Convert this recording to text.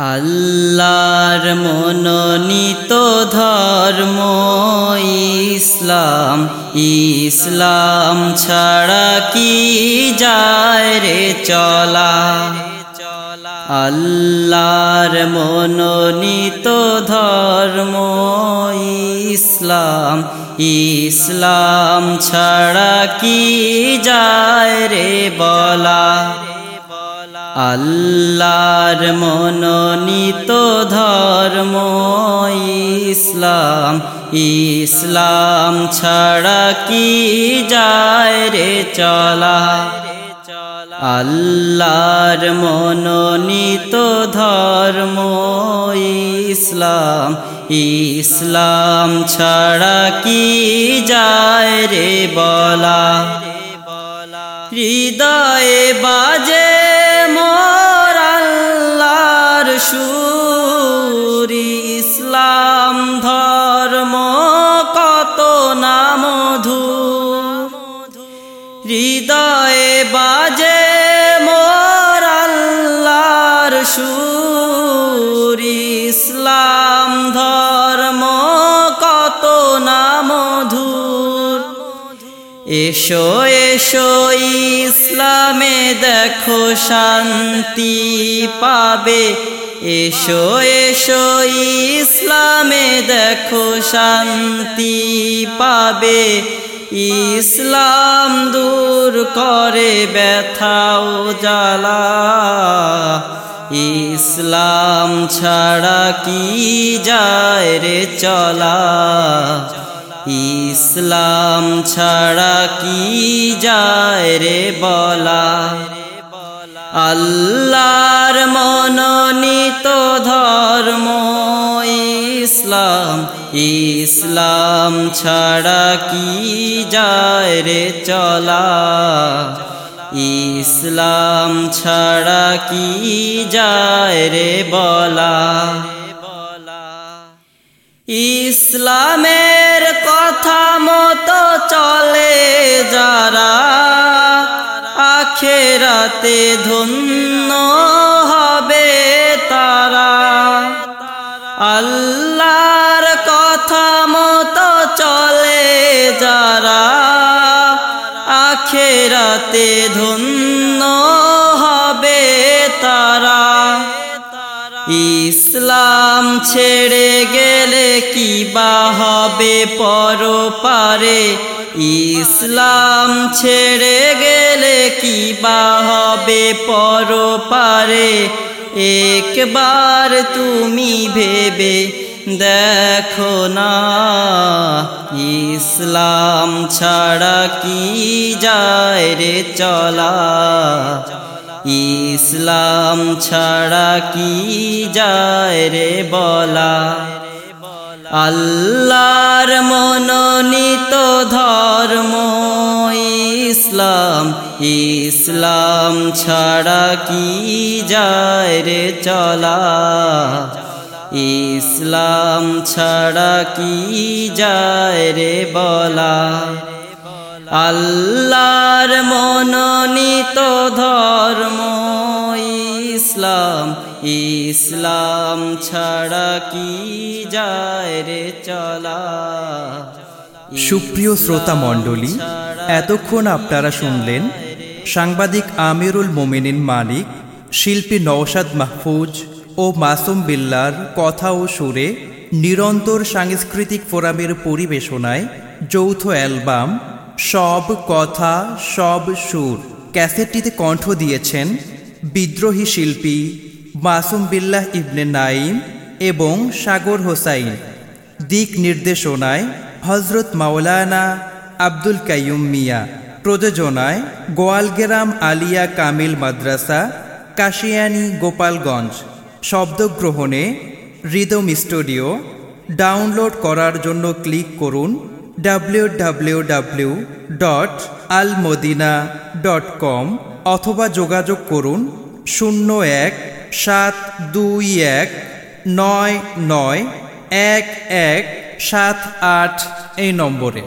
আল্লাহর মনোনীত ধর্ম ইসলাম ইসলাম ছাড়া কি যায় রে চলা? আল্লাহর মনোনীত ধর্ম ইসলাম ইসলাম ছাড়া কি যায় রে বলা? আল্লাহর মনোনীত ধর্ম ইসলাম। ইসলাম ছাড়া কি যায় রে চলা? আল্লাহর মনোনীত ধর্ম ইসলাম। ইসলাম ছাড়া কি যায় রে বলা? হৃদয়ে বাজে এসো এসো, ইসলামে দেখো শান্তি পাবে। এসো এসো, ইসলামে দেখো শান্তি পাবে। ইসলাম দূর করে ব্যথাও জ্বালা ইসলাম ছাড়া কি যায় রে চলা? ইসলাম ছাড়া কি যায় রে বলা? আল্লাহর মনোনীত ধর্ম ইসলাম ইসলাম ছাড়া কি যায় রে চলা? ইসলাম ছাড়া কি যায় রে বলা? ইসলামের কথা মতো চলে যারা আখেরাতে ধন্য হবে তারা। আল্লাহর কথা মতো চলে যারা আখেরাতে ধন্য ইসলাম ছেড়ে গেলে কি বা হবে পর পারে ইসলাম ছেড়ে গেলে কি বা হবে পর পারে একবার তুমি ভেবে দেখো না, ইসলাম ছাড়া কি যায় রে চলা? ইসলাম ছাড়া কি যায় রে বলা? আল্লাহর মনোনীত ধর্ম ইসলাম ইসলাম ছাড়া কি যায় রে চলা? ইসলাম ছাড়া কি যায় রে বলা? আল্লাহর মনোনীত ধর্ম ইসলাম ছাড়া কি যায় রে চলা? সুপ্রিয় শ্রোতা মণ্ডলী এতক্ষণ আপনারা শুনলেন সাংবাদিক আমিরুল মোমিনিন মালিক শিল্পী নওশাদ মাহফুজ ও মাসুম বিল্লার কথা ও সুরে নিরন্তর সাংস্কৃতিক ফোরামের পরিবেশনায় যৌথ অ্যালবাম সব কথা সব সুর ক্যাসেটটিতে কণ্ঠ দিয়েছেন বিদ্রোহী শিল্পী মাসুম বিল্লাহ ইবনে নাইম এবং সাগর হোসাইন। দিক নির্দেশনায় হজরত মাওলানা আব্দুল কাইয়ুম মিয়া। প্রযোজনায় গোয়ালগেরাম আলিয়া কামিল মাদ্রাসা, কাশিয়ানি গোপালগঞ্জ। শব্দগ্রহণে রিদম স্টুডিও ডাউনলোড করার জন্য ক্লিক করুন W W W dot dot com অথবা যোগাযোগ করুন শূন্য এক সাত দুই এক নয় নয় এক এক সাত আট এই নম্বরে।